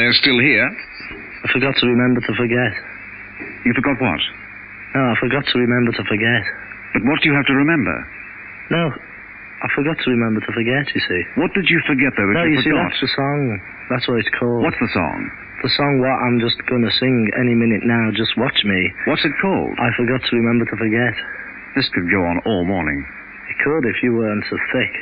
They're still here. I forgot to remember to forget. You forgot what? No, I forgot to remember to forget. But what do you have to remember? No, I forgot to remember to forget, you see. What did you forget, though, that no, you, you see, that's the song. That's what it's called. What's the song? The song what I'm just going to sing any minute now, just watch me. What's it called? I forgot to remember to forget. This could go on all morning. It could if you weren't so thick.